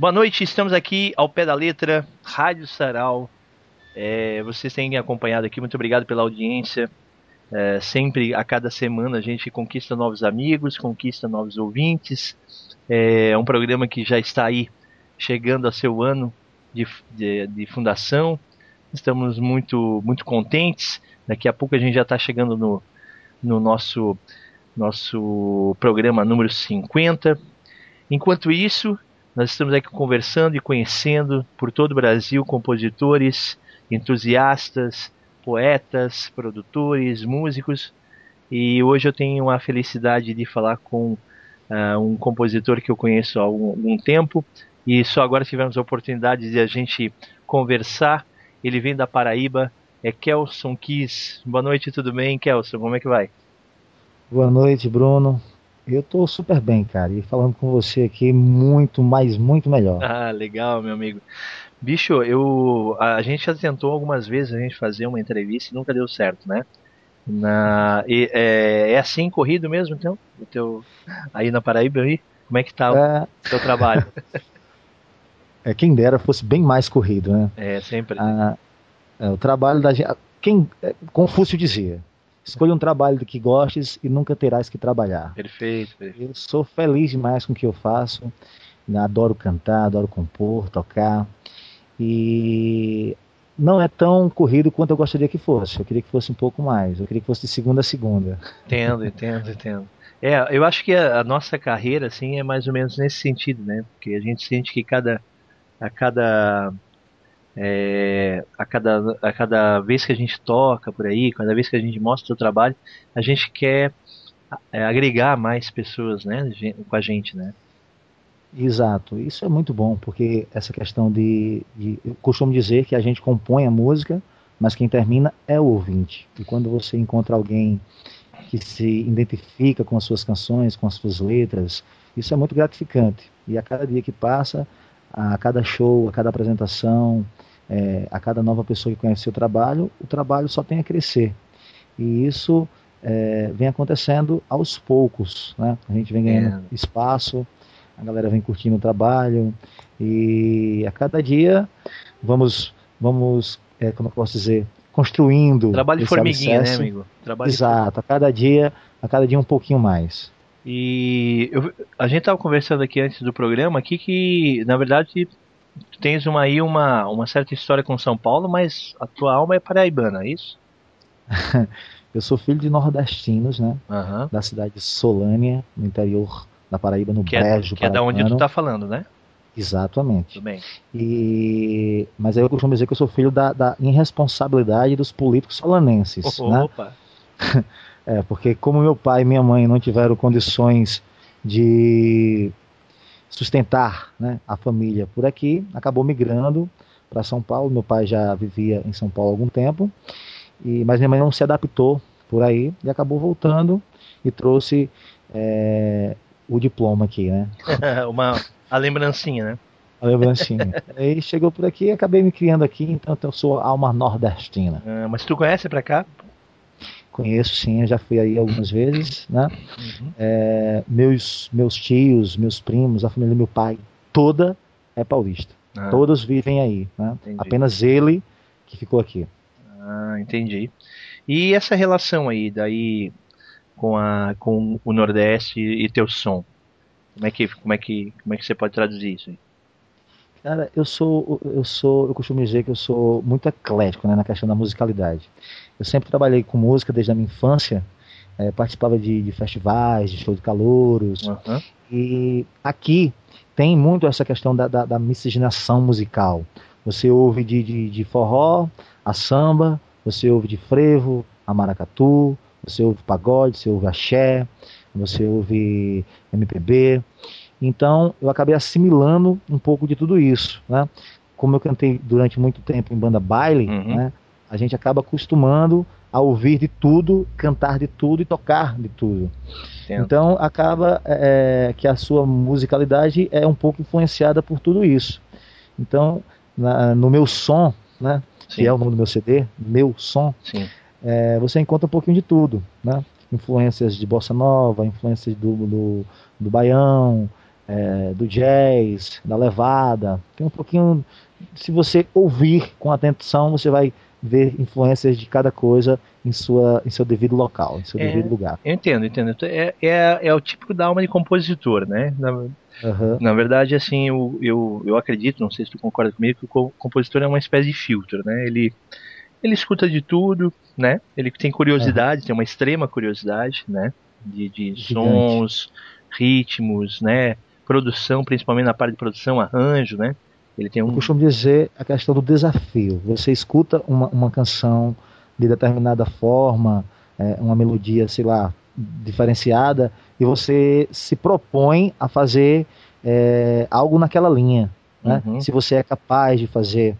Boa noite, estamos aqui ao pé da letra, Rádio Sarau. É, vocês têm acompanhado aqui, muito obrigado pela audiência. É, sempre, a cada semana, a gente conquista novos amigos, conquista novos ouvintes. É um programa que já está aí chegando a seu ano de, de, de fundação. Estamos muito, muito contentes. Daqui a pouco a gente já está chegando no, no nosso, nosso programa número 50. Enquanto isso, nós estamos aqui conversando e conhecendo por todo o Brasil compositores, entusiastas, poetas, produtores, músicos. E hoje eu tenho a felicidade de falar com uh, um compositor que eu conheço há algum, algum, tempo e só agora tivemos a oportunidade de a gente conversar. Ele vem da Paraíba, é Kelson Kiss. Boa noite, tudo bem, Kelson? Como é que vai? Boa noite, Bruno. Eu tô super bem, cara. E falando com você aqui, muito, mais, muito melhor. Ah, legal, meu amigo. Bicho, eu a gente já tentou algumas vezes a gente fazer uma entrevista e nunca deu certo, né? Na, e, é, é, assim corrido mesmo, então? O teu, aí na Paraíba aí? Como é que tá é... o teu trabalho? é quem dera fosse bem mais corrido, né? É, sempre. Ah, é, o trabalho da gente. Quem, é, Confúcio dizia: escolha um trabalho do que gostes e nunca terás que trabalhar. Perfeito, perfeito. Eu sou feliz demais com o que eu faço. Adoro cantar, adoro compor, tocar. E não é tão corrido quanto eu gostaria que fosse. Eu queria que fosse um pouco mais. Eu queria que fosse de segunda a segunda. Entendo, entendo, entendo. É, eu acho que a, a, nossa carreira assim é mais ou menos nesse sentido, né? Porque a gente sente que cada a cada é, a cada a cada vez que a gente toca por aí, cada vez que a gente mostra o trabalho, a gente quer é, agregar mais pessoas, né, com a gente, né? Exato, isso é muito bom, porque essa questão de, de, Eu costumo dizer que a gente compõe a música, mas quem termina é o ouvinte. E quando você encontra alguém que se identifica com as suas canções, com as suas letras, isso é muito gratificante. E a cada dia que passa, a cada show, a cada apresentação, é, a cada nova pessoa que conhece o trabalho, o trabalho só tem a crescer. E isso é, vem acontecendo aos poucos. Né? A gente vem ganhando é. espaço a galera vem curtindo o trabalho e a cada dia vamos, vamos é, como eu posso dizer, construindo. Trabalho de formiguinha, né, né, amigo? Trabalho Exato, a cada dia, a cada dia um pouquinho mais. E eu, a gente estava conversando aqui antes do programa aqui que, na verdade, tu tens uma, aí uma, uma certa história com São Paulo, mas a tua alma é paraibana, é isso? eu sou filho de nordestinos, né? Uhum. Da cidade de Solânia, no interior da Paraíba, no que Brejo. É, que é da onde tu tá falando, né? Exatamente. Tudo bem. E, mas aí eu costumo dizer que eu sou filho da, da irresponsabilidade dos políticos solanenses. Oh, né? Opa! é, porque como meu pai e minha mãe não tiveram condições de sustentar né, a família por aqui, acabou migrando para São Paulo. Meu pai já vivia em São Paulo há algum tempo, e, mas minha mãe não se adaptou por aí e acabou voltando e trouxe é, o diploma aqui, né? Uma, a lembrancinha, né? A lembrancinha. Aí chegou por aqui e acabei me criando aqui, então eu sou alma nordestina. Ah, mas tu conhece pra cá? Conheço sim, eu já fui aí algumas vezes, né? Uhum. É, meus, meus tios, meus primos, a família do meu pai, toda é paulista. Ah. Todos vivem aí, né? Apenas ele que ficou aqui. Ah, entendi. E essa relação aí, daí com, a, com o Nordeste e teu som? Como é que, como é que, como é que você pode traduzir isso aí? Cara, eu sou, eu sou, eu costumo dizer que eu sou muito eclético, né, na questão da musicalidade. Eu sempre trabalhei com música desde a minha infância, é, participava de, de, festivais, de show de calouros, uhum. e aqui tem muito essa questão da, da, da miscigenação musical. Você ouve de, de, de forró, a samba, você ouve de frevo, a maracatu, você ouve pagode, você ouve axé, você ouve MPB. Então eu acabei assimilando um pouco de tudo isso. Né? Como eu cantei durante muito tempo em banda baile, uhum. né? a gente acaba acostumando a ouvir de tudo, cantar de tudo e tocar de tudo. Entendo. Então acaba é, é, que a sua musicalidade é um pouco influenciada por tudo isso. Então na, no meu som, né, que é o nome do meu CD, meu som, Sim é, você encontra um pouquinho de tudo, né? Influências de bossa nova, influências do, do, do baião, é, do jazz, da levada. Tem um pouquinho. Se você ouvir com atenção, você vai ver influências de cada coisa em, sua, em seu devido local, em seu é, devido lugar. Eu entendo, entendo. É, é, é o típico da alma de compositor, né? Na, uhum. na verdade, assim, eu, eu, eu acredito, não sei se tu concorda comigo, que o compositor é uma espécie de filtro, né? Ele, ele escuta de tudo, né? Ele tem curiosidade, uhum. tem uma extrema curiosidade, né? De, de sons, ritmos, né? Produção, principalmente na parte de produção, arranjo, né? Ele tem um... Eu costumo dizer a questão do desafio. Você escuta uma, uma canção de determinada forma, é, uma melodia, sei lá, diferenciada, e você se propõe a fazer é, algo naquela linha. Né? Uhum. Se você é capaz de fazer.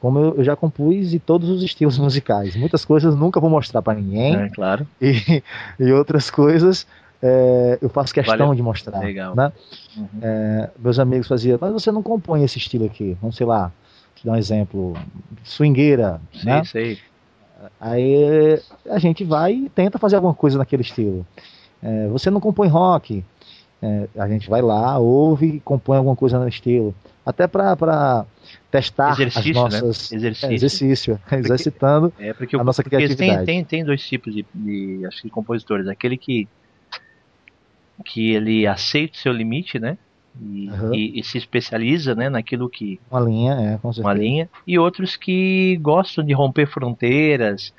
Como eu, já compus de todos os estilos musicais. Muitas coisas nunca vou mostrar para ninguém. É, claro. E, e outras coisas é, eu faço questão Valeu. de mostrar. Legal. Né? Uhum. É, meus amigos faziam, mas você não compõe esse estilo aqui. Vamos, sei lá, te dar um exemplo. Swingueira. Sim, né? sei. Aí a gente vai e tenta fazer alguma coisa naquele estilo. É, você não compõe rock. É, a gente vai lá, ouve e compõe alguma coisa no estilo. Até para testar exercício, as né? nossas né? exercício, é, exercício porque, exercitando é porque a nossa criatividade. Tem, tem, tem dois tipos de, de, acho que compositores, aquele que que ele aceita o seu limite, né? E, uhum. e, e, se especializa né, naquilo que. Uma linha, é, com certeza. Uma linha. E outros que gostam de romper fronteiras,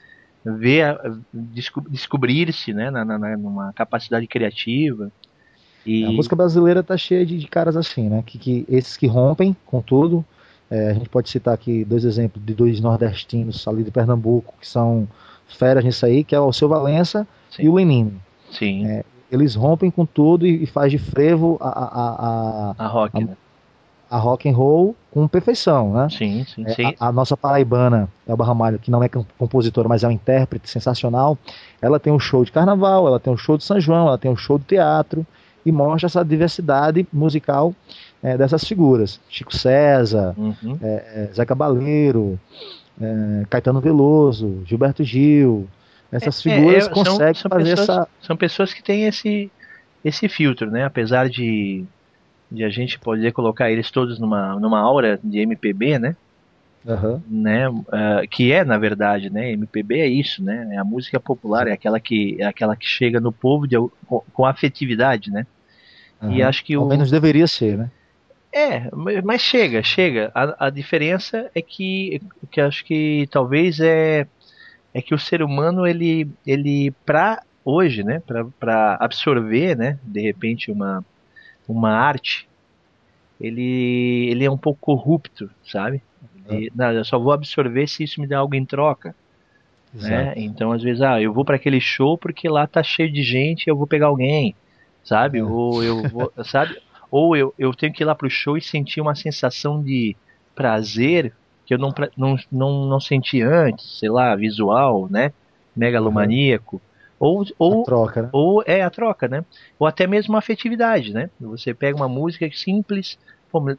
ver, descobrir-se né, na, na, numa capacidade criativa. E... A música brasileira tá cheia de, de caras assim, né? Que, que esses que rompem com tudo. É, a gente pode citar aqui dois exemplos de dois nordestinos ali de Pernambuco, que são feras nisso aí, que é o Seu Valença Sim. e o Lenine. Sim. É, eles rompem com tudo e, e faz de frevo a, a, a, a rock, a, né? a rock and roll com perfeição, né? Sim, sim, é, sim. A, a, nossa paraibana, Elba Ramalho, que não é compositora, mas é um intérprete sensacional, ela tem um show de carnaval, ela tem um show de São João, ela tem um show de teatro e mostra essa diversidade musical é, dessas figuras. Chico César, uhum. é, Zé Cabaleiro, é, Caetano Veloso, Gilberto Gil, essas é, figuras é, conseguem são, são fazer pessoas, essa. São pessoas que têm esse, esse filtro, né? Apesar de, de a gente poder colocar eles todos numa, numa aura de MPB, né? Uhum. né uh, que é na verdade né MPB é isso né é a música popular é aquela que é aquela que chega no povo de, com, com afetividade né uhum. e acho que ao o... menos deveria ser né é mas chega chega a, a diferença é que que acho que talvez é é que o ser humano ele ele para hoje, né, para absorver, né, de repente uma uma arte, ele ele é um pouco corrupto, sabe? Ele, não, eu só vou absorver se isso me der algo em troca. Né? Então, às vezes, ah, eu vou para aquele show porque lá tá cheio de gente, eu vou pegar alguém, sabe? É. Ou eu vou, sabe? Ou eu, eu tenho que ir lá pro show e sentir uma sensação de prazer que eu não, não, não, não senti antes, sei lá, visual, né? Megalomaníaco. Uhum. Ou, ou, a troca, né? ou é a troca, né? Ou até mesmo a afetividade, né? Você pega uma música simples,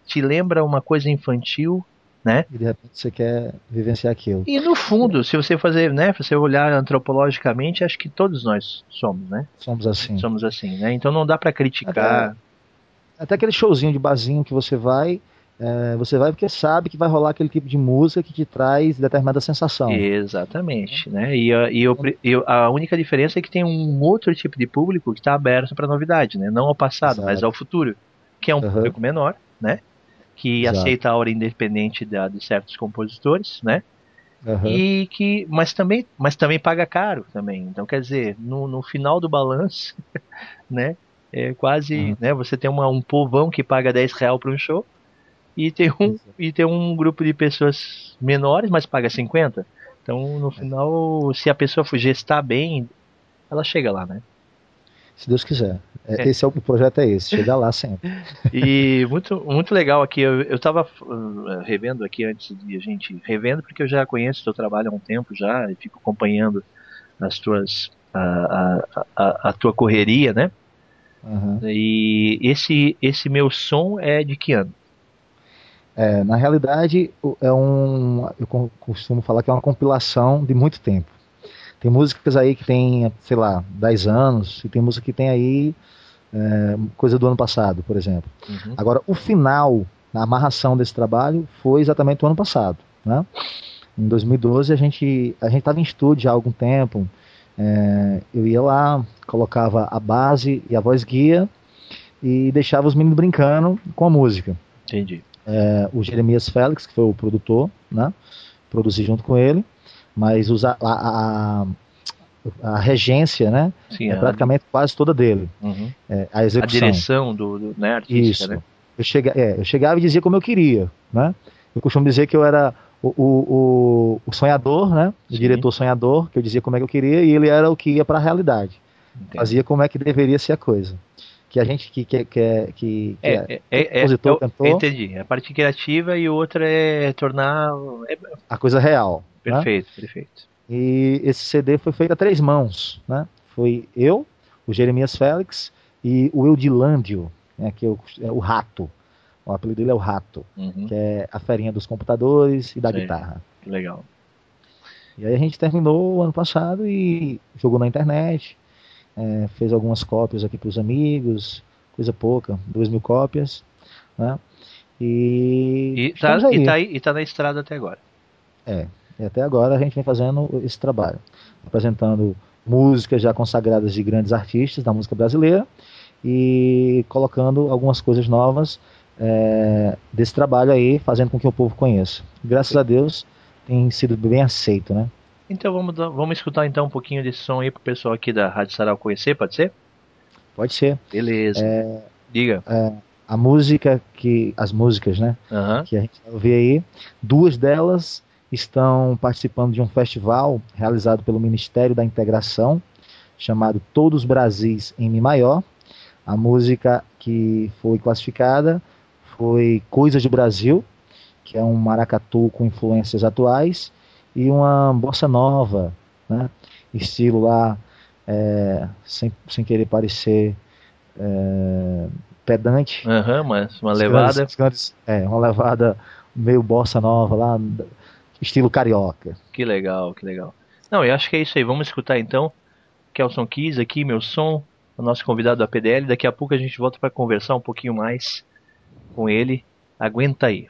te lembra uma coisa infantil, né? E de repente você quer vivenciar aquilo. E no fundo, se você fazer, né, se você olhar antropologicamente, acho que todos nós somos, né? Somos assim. Somos assim, né? Então não dá para criticar. Até, até aquele showzinho de barzinho que você vai, é, você vai porque sabe que vai rolar aquele tipo de música que te traz determinada sensação. Exatamente, né? E, e, eu, eu, a única diferença é que tem um outro tipo de público que está aberto para novidade, né? Não ao passado, Exato. mas ao futuro, que é um uhum. público menor, né? Que Exato. aceita a hora independente da, de certos compositores, né? Uhum. E que, mas também, mas também paga caro também. Então, quer dizer, no, no final do balanço, né? É quase, uhum. né? Você tem uma, um povão que paga 10 real para um show e tem um, e tem um grupo de pessoas menores, mas paga 50. Então, no final, se a pessoa gestar bem, ela chega lá, né? Se Deus quiser. É, é. Esse é o, projeto é esse, chegar lá sempre. e muito, muito legal aqui. Eu, eu tava uh, revendo aqui antes de a gente. Revendo porque eu já conheço o teu trabalho há um tempo já, e fico acompanhando as tuas. a, a, a, a tua correria, né? Uhum. E esse, esse meu som é de que ano? É, na realidade, é um, eu costumo falar que é uma compilação de muito tempo. Tem músicas aí que tem, sei lá, 10 anos, e tem música que tem aí é, coisa do ano passado, por exemplo. Uhum. Agora, o final, a amarração desse trabalho foi exatamente o ano passado, né? Em 2012 a gente a gente estava em estúdio há algum tempo. É, eu ia lá, colocava a base e a voz guia e deixava os meninos brincando com a música. Entendi. É, o Jeremias Félix, que foi o produtor, né? Produzi junto com ele, mas usa, a, a, a regência, né? Sim, é a- praticamente quase toda dele. uhum. É, a a execução. direção do, do né, artística, Isso. né? Eu, chega, é, eu chegava e dizia como eu queria, né? Eu costumo dizer que eu era o, o, o, o sonhador, né? O Sim. diretor sonhador, que eu dizia como é que eu queria, e ele era o que ia para a realidade. Entendi. Fazia como é que deveria ser a coisa. Que a gente que que que, que, É, é é, é, é, compositor, eu cantor. entendi. A parte criativa e outra é tornar. É, a coisa real. né? perfeito, perfeito. E esse CD foi feito a três mãos, né? Foi eu, o Jeremias Félix e o Eudilândio, né, que é o, é o Rato. O apelido dele é o Rato, Uhum. que é a ferinha dos computadores e da Sei. guitarra. Que legal. E aí a gente terminou o ano passado e jogou na internet, é, fez algumas cópias aqui para os amigos, coisa pouca, duas mil cópias, né? E, E tá, aí. e, tá e tá na estrada até agora. E até agora a gente vem fazendo esse trabalho, apresentando músicas já consagradas de grandes artistas da música brasileira e colocando algumas coisas novas é, desse trabalho aí, fazendo com que o povo conheça. Graças a Deus tem sido bem aceito, né? Então vamos, vamos escutar então um pouquinho desse som aí pro pessoal aqui da Rádio Sarau conhecer, pode ser? Pode ser. Beleza. Diga. A música que, as músicas, né? Aham. que a gente vai ouvir aí. Duas delas estão participando de um festival realizado pelo Ministério da Integração, chamado Todos Brasis em Mi Maior. A música que foi classificada foi Coisas do Brasil, que é um maracatu com influências atuais, e uma bossa nova, né? estilo lá, é, sem, sem querer parecer é, pedante, Aham, mas uma levada. grandes- grandes- é, uma levada meio bossa nova lá, estilo carioca. Que legal, que legal. Não, eu acho que é isso aí. Vamos escutar então. Kelson Kiss aqui, meu som, o nosso convidado da PDL. Daqui a pouco a gente volta para conversar um pouquinho mais com ele. Aguenta aí.